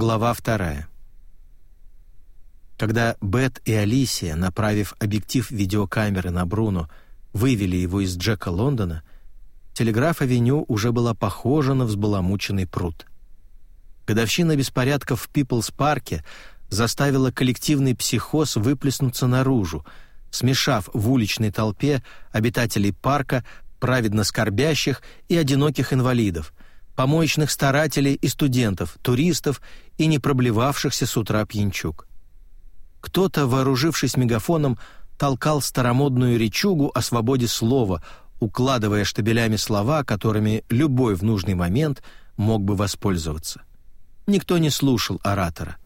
Глава вторая. Когда Бет и Алисия, направив объектив видеокамеры на Бруно, вывели его из Джека Лондона, телеграф-авеню уже была похожа на взбаламученный пруд. Годовщина беспорядков в Пиплс-парке заставила коллективный психоз выплеснуться наружу, смешав в уличной толпе обитателей парка, праведно скорбящих и одиноких инвалидов, помоечных старателей и студентов, туристов и не проблевавшихся с утра пьянчук. Кто-то, вооружившись мегафоном, толкал старомодную речугу о свободе слова, укладывая штабелями слова, которыми любой в нужный момент мог бы воспользоваться. Никто не слушал оратора.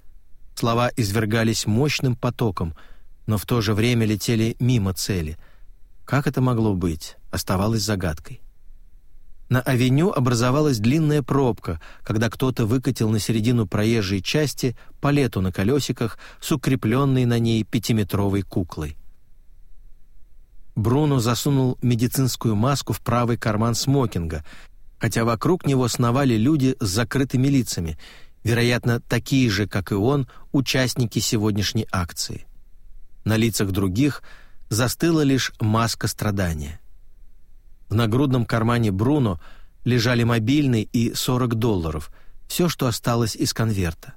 Слова извергались мощным потоком, но в то же время летели мимо цели. Как это могло быть, оставалось загадкой. На авеню образовалась длинная пробка, когда кто-то выкатил на середину проезжей части палету на колесиках с укрепленной на ней пятиметровой куклой. Бруно засунул медицинскую маску в правый карман смокинга, хотя вокруг него сновали люди с закрытыми лицами, вероятно, такие же, как и он, участники сегодняшней акции. На лицах других застыла лишь маска страдания. В нагрудном кармане Бруно лежали мобильный и 40 долларов, все, что осталось из конверта.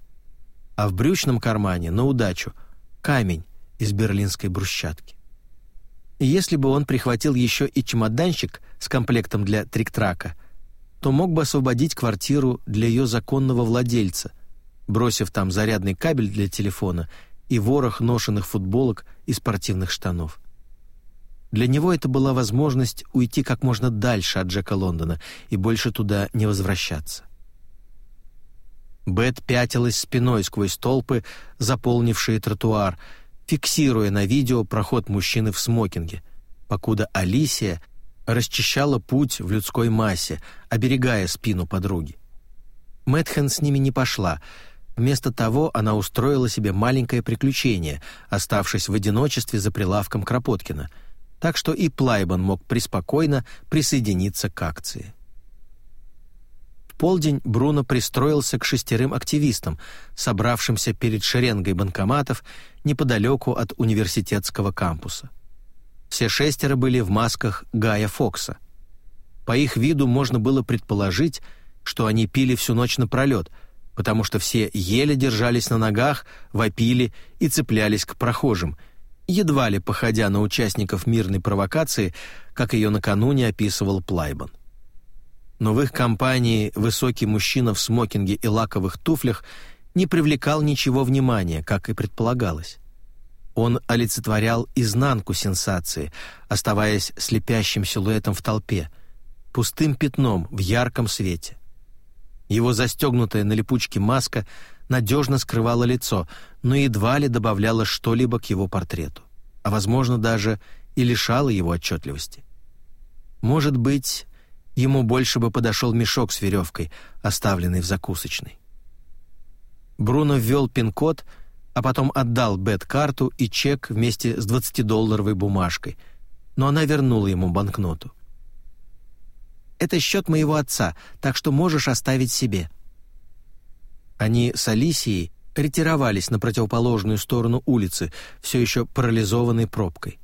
А в брючном кармане, на удачу, камень из берлинской брусчатки. Если бы он прихватил еще и чемоданчик с комплектом для трик-трака, то мог бы освободить квартиру для ее законного владельца, бросив там зарядный кабель для телефона и ворох ношенных футболок и спортивных штанов. Для него это была возможность уйти как можно дальше от Джека Лондона и больше туда не возвращаться. Бет пятилась спиной сквозь толпы, заполнившие тротуар, фиксируя на видео проход мужчины в смокинге, покуда Алисия расчищала путь в людской массе, оберегая спину подруги. Мэтхен с ними не пошла. Вместо того она устроила себе маленькое приключение, оставшись в одиночестве за прилавком Кропоткина — так что и Плайбан мог преспокойно присоединиться к акции. В полдень Бруно пристроился к шестерым активистам, собравшимся перед шеренгой банкоматов неподалеку от университетского кампуса. Все шестеро были в масках Гая Фокса. По их виду можно было предположить, что они пили всю ночь напролет, потому что все еле держались на ногах, вопили и цеплялись к прохожим — едва ли походя на участников мирной провокации, как ее накануне описывал Плайбан. Но в их компании высокий мужчина в смокинге и лаковых туфлях не привлекал ничего внимания, как и предполагалось. Он олицетворял изнанку сенсации, оставаясь слепящим силуэтом в толпе, пустым пятном в ярком свете. Его застегнутая на липучке маска надежно скрывала лицо, но едва ли добавляла что-либо к его портрету, а, возможно, даже и лишала его отчетливости. Может быть, ему больше бы подошел мешок с веревкой, оставленный в закусочной. Бруно ввел пин-код, а потом отдал Бет карту и чек вместе с 20-долларовой бумажкой, но она вернула ему банкноту. «Это счет моего отца, так что можешь оставить себе», они с Алисией ретировались на противоположную сторону улицы, все еще парализованной пробкой.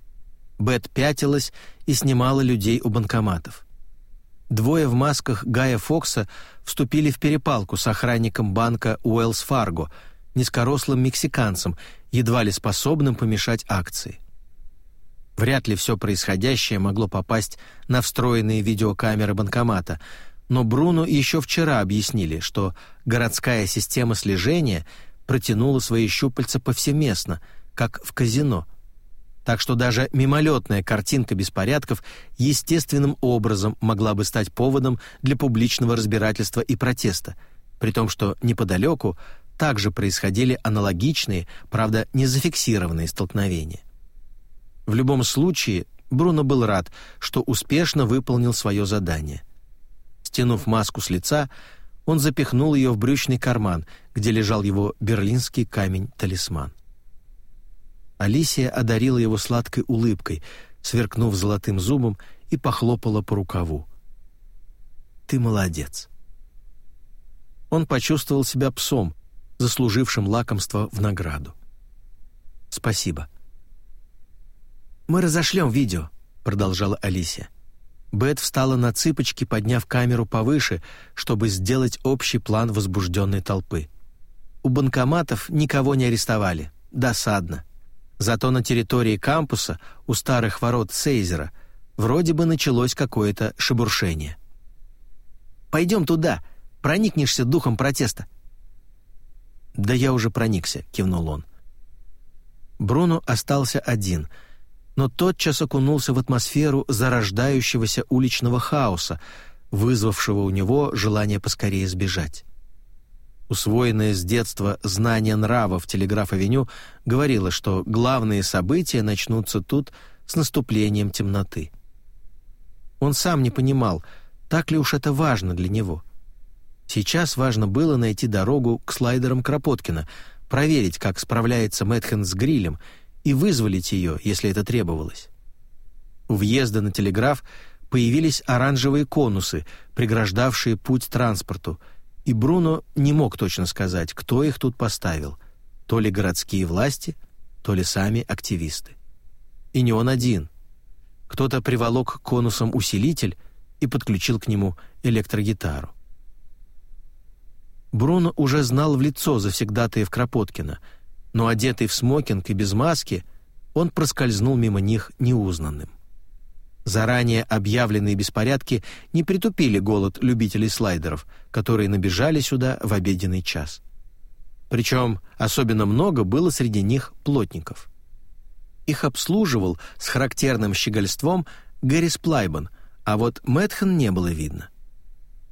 Бет пятилась и снимала людей у банкоматов. Двое в масках Гая Фокса вступили в перепалку с охранником банка Уэллс Фарго, низкорослым мексиканцем, едва ли способным помешать акции. Вряд ли все происходящее могло попасть на встроенные видеокамеры банкомата — но Бруно еще вчера объяснили, что городская система слежения протянула свои щупальца повсеместно, как в казино. Так что даже мимолетная картинка беспорядков естественным образом могла бы стать поводом для публичного разбирательства и протеста, при том, что неподалеку также происходили аналогичные, правда, не зафиксированные столкновения. В любом случае, Бруно был рад, что успешно выполнил свое задание – Стянув маску с лица, он запихнул ее в брючный карман, где лежал его берлинский камень-талисман. Алисия одарила его сладкой улыбкой, сверкнув золотым зубом и похлопала по рукаву. «Ты молодец». Он почувствовал себя псом, заслужившим лакомство в награду. «Спасибо». «Мы разошлем видео», — продолжала Алисия. Бет встала на цыпочки, подняв камеру повыше, чтобы сделать общий план возбужденной толпы. У банкоматов никого не арестовали. Досадно. Зато на территории кампуса, у старых ворот Сейзера, вроде бы началось какое-то шебуршение. «Пойдем туда, проникнешься духом протеста». «Да я уже проникся», — кивнул он. Бруно остался один — но тотчас окунулся в атмосферу зарождающегося уличного хаоса, вызвавшего у него желание поскорее сбежать. Усвоенное с детства знание нрава в телеграф-авеню говорило, что главные события начнутся тут с наступлением темноты. Он сам не понимал, так ли уж это важно для него. Сейчас важно было найти дорогу к слайдерам Кропоткина, проверить, как справляется Мэтхен с грилем — и вызволить ее, если это требовалось. У въезда на телеграф появились оранжевые конусы, преграждавшие путь транспорту, и Бруно не мог точно сказать, кто их тут поставил, то ли городские власти, то ли сами активисты. И не он один. Кто-то приволок к конусам усилитель и подключил к нему электрогитару. Бруно уже знал в лицо завсегдатаев Кропоткина — но одетый в смокинг и без маски, он проскользнул мимо них неузнанным. Заранее объявленные беспорядки не притупили голод любителей слайдеров, которые набежали сюда в обеденный час. Причем особенно много было среди них плотников. Их обслуживал с характерным щегольством Гэрис Плайбан, а вот Мэтхан не было видно.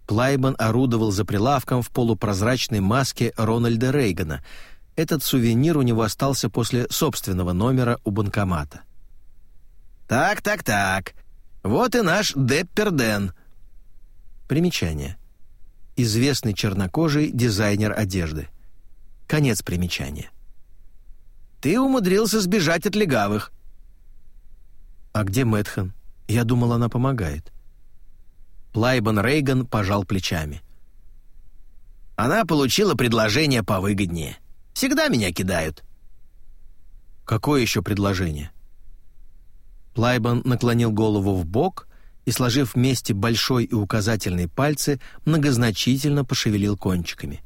Плайбан орудовал за прилавком в полупрозрачной маске Рональда Рейгана — этот сувенир у него остался после собственного номера у банкомата. «Так, так, так. Вот и наш Депперден». Примечание. Известный чернокожий дизайнер одежды. Конец примечания. «Ты умудрился сбежать от легавых». «А где Мэтхан? Я думал, она помогает». Плайбан Рейган пожал плечами. «Она получила предложение повыгоднее. Всегда меня кидают». «Какое еще предложение?» Плайбан наклонил голову в бок и, сложив вместе большой и указательный пальцы, многозначительно пошевелил кончиками.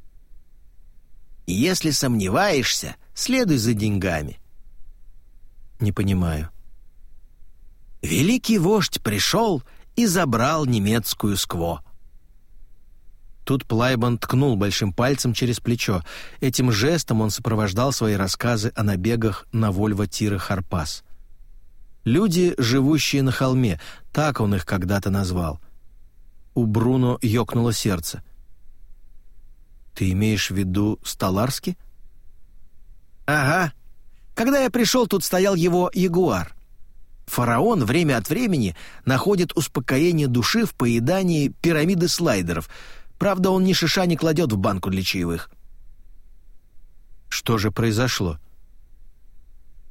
«Если сомневаешься, следуй за деньгами». «Не понимаю». «Великий вождь пришел и забрал немецкую скво», Тут Плайбан ткнул большим пальцем через плечо. Этим жестом он сопровождал свои рассказы о набегах на Вольво Тиры Харпас. «Люди, живущие на холме», так он их когда-то назвал. У Бруно ёкнуло сердце. «Ты имеешь в виду Столарски?» «Ага. Когда я пришел, тут стоял его ягуар. Фараон время от времени находит успокоение души в поедании пирамиды слайдеров — Правда, он ни шиша не кладет в банку для чаевых. Что же произошло?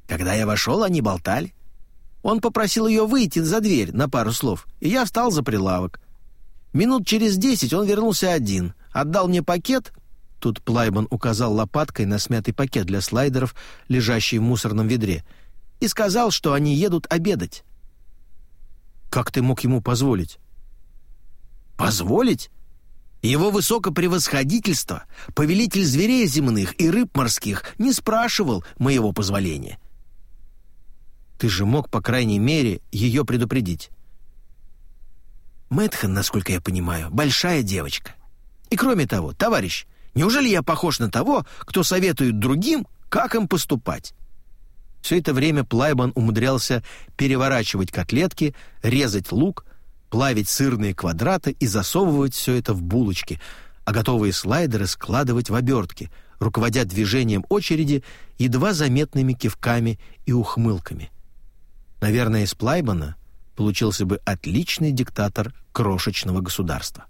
Когда я вошел, они болтали. Он попросил ее выйти за дверь на пару слов, и я встал за прилавок. Минут через десять он вернулся один, отдал мне пакет. Тут Плайбан указал лопаткой на смятый пакет для слайдеров, лежащий в мусорном ведре, и сказал, что они едут обедать. «Как ты мог ему позволить?» «Позволить? Его высокопревосходительство, повелитель зверей земных и рыб морских, не спрашивал моего позволения. Ты же мог, по крайней мере, ее предупредить. Мэтхан, насколько я понимаю, большая девочка. И кроме того, товарищ, неужели я похож на того, кто советует другим, как им поступать? Все это время Плайбан умудрялся переворачивать котлетки, резать лук, плавить сырные квадраты и засовывать все это в булочки, а готовые слайдеры складывать в обертки, руководя движением очереди едва заметными кивками и ухмылками. Наверное, из Плайбана получился бы отличный диктатор крошечного государства.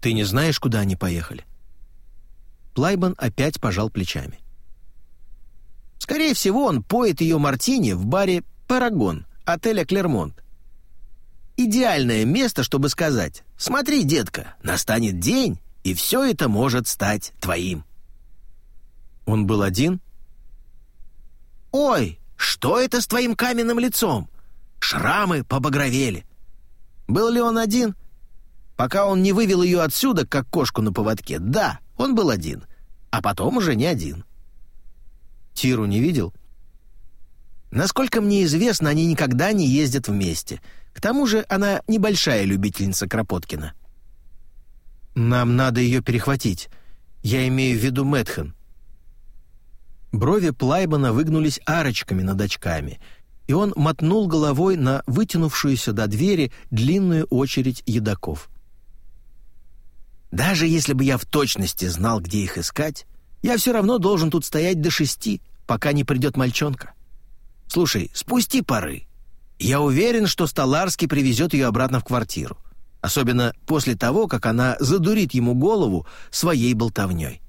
«Ты не знаешь, куда они поехали?» Плайбан опять пожал плечами. «Скорее всего, он поет ее мартини в баре «Парагон» отеля «Клермонт». Идеальное место, чтобы сказать «Смотри, детка, настанет день, и все это может стать твоим». Он был один? «Ой, что это с твоим каменным лицом? Шрамы побагровели». «Был ли он один?» «Пока он не вывел ее отсюда, как кошку на поводке, да, он был один, а потом уже не один». «Тиру не видел?» «Насколько мне известно, они никогда не ездят вместе. К тому же она небольшая любительница Кропоткина». «Нам надо ее перехватить. Я имею в виду Мэтхэн». Брови Плайбана выгнулись арочками над очками, и он мотнул головой на вытянувшуюся до двери длинную очередь едоков. «Даже если бы я в точности знал, где их искать, я все равно должен тут стоять до шести, пока не придет мальчонка. Слушай, спусти пары. Я уверен, что Столарский привезет ее обратно в квартиру особенно после того, как она задурит ему голову своей болтовней.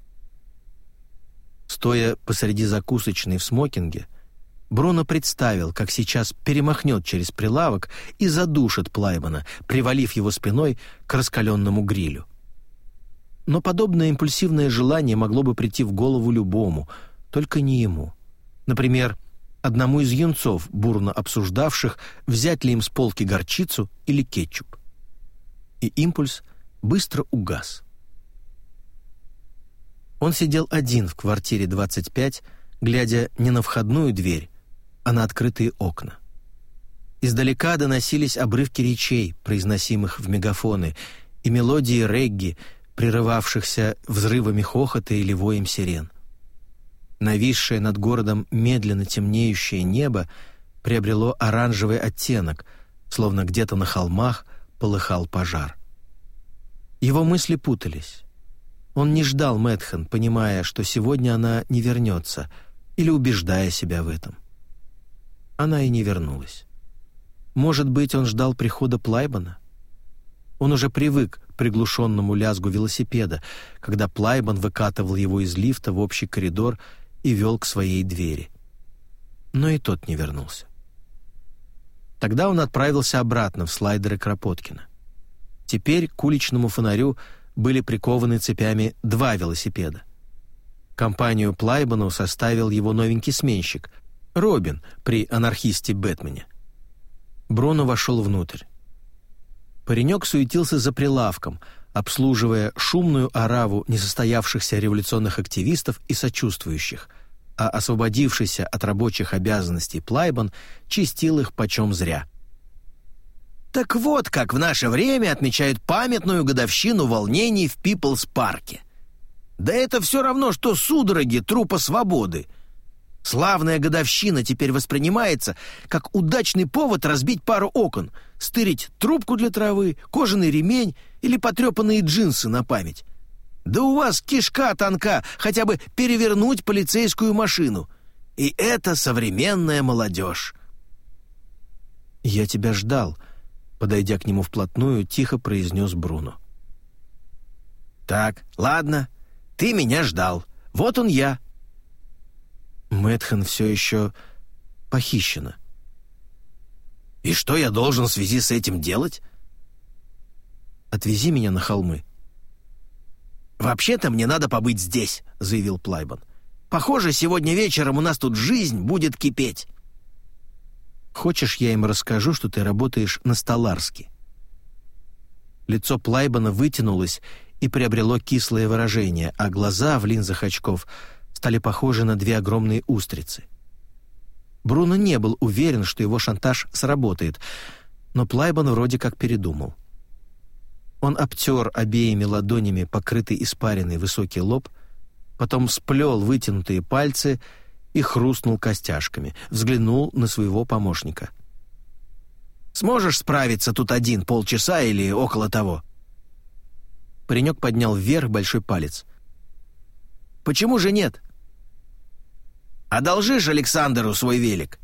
Стоя посреди закусочной в смокинге, Бруно представил, как сейчас перемахнет через прилавок и задушит Плайбана, привалив его спиной к раскаленному грилю. Но подобное импульсивное желание могло бы прийти в голову любому, только не ему. Например, одному из юнцов, бурно обсуждавших, взять ли им с полки горчицу или кетчуп и импульс быстро угас. Он сидел один в квартире 25, глядя не на входную дверь, а на открытые окна. Издалека доносились обрывки речей, произносимых в мегафоны, и мелодии регги, прерывавшихся взрывами хохота или воем сирен. Нависшее над городом медленно темнеющее небо приобрело оранжевый оттенок, словно где-то на холмах полыхал пожар. Его мысли путались. Он не ждал Мэтхэн, понимая, что сегодня она не вернется, или убеждая себя в этом. Она и не вернулась. Может быть, он ждал прихода Плайбана? Он уже привык к приглушенному лязгу велосипеда, когда Плайбан выкатывал его из лифта в общий коридор и вел к своей двери. Но и тот не вернулся. Тогда он отправился обратно в слайдеры Кропоткина. Теперь к уличному фонарю были прикованы цепями два велосипеда. Компанию Плайбану составил его новенький сменщик, Робин при анархисте Бэтмене. Бруно вошел внутрь. Паренек суетился за прилавком, обслуживая шумную ораву несостоявшихся революционных активистов и сочувствующих, а освободившийся от рабочих обязанностей Плайбан чистил их почем зря. Так вот, как в наше время отмечают памятную годовщину волнений в Пиплс-парке. Да это все равно, что судороги трупа свободы. Славная годовщина теперь воспринимается как удачный повод разбить пару окон, стырить трубку для травы, кожаный ремень или потрепанные джинсы на память. Да у вас кишка тонка, хотя бы перевернуть полицейскую машину. И это современная молодежь. «Я тебя ждал», — подойдя к нему вплотную, тихо произнес Бруно. «Так, ладно, ты меня ждал. Вот он я». Мэтхэн все еще похищена. «И что я должен в связи с этим делать?» «Отвези меня на холмы», «Вообще-то мне надо побыть здесь», — заявил Плайбан. «Похоже, сегодня вечером у нас тут жизнь будет кипеть». «Хочешь, я им расскажу, что ты работаешь на Столарске?» Лицо Плайбана вытянулось и приобрело кислое выражение, а глаза в линзах очков стали похожи на две огромные устрицы. Бруно не был уверен, что его шантаж сработает, но Плайбан вроде как передумал. — он обтер обеими ладонями покрытый испаренный высокий лоб, потом сплел вытянутые пальцы и хрустнул костяшками, взглянул на своего помощника. «Сможешь справиться тут один полчаса или около того?» Паренек поднял вверх большой палец. «Почему же нет?» «Одолжишь Александру свой велик?»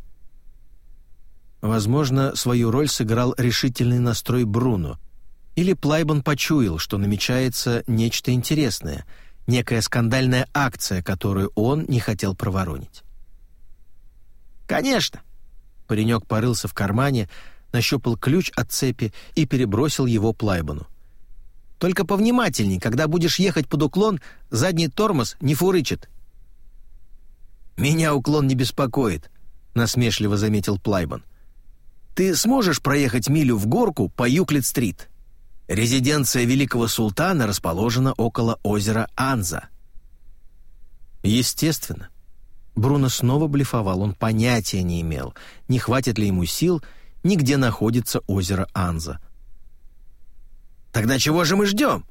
Возможно, свою роль сыграл решительный настрой Бруно — или Плайбан почуял, что намечается нечто интересное, некая скандальная акция, которую он не хотел проворонить. «Конечно!» Паренек порылся в кармане, нащупал ключ от цепи и перебросил его Плайбану. «Только повнимательней, когда будешь ехать под уклон, задний тормоз не фурычит». «Меня уклон не беспокоит», — насмешливо заметил Плайбан. «Ты сможешь проехать милю в горку по Юклит-стрит? Резиденция великого султана расположена около озера Анза». Естественно. Бруно снова блефовал, он понятия не имел, не хватит ли ему сил, нигде находится озеро Анза. «Тогда чего же мы ждем?»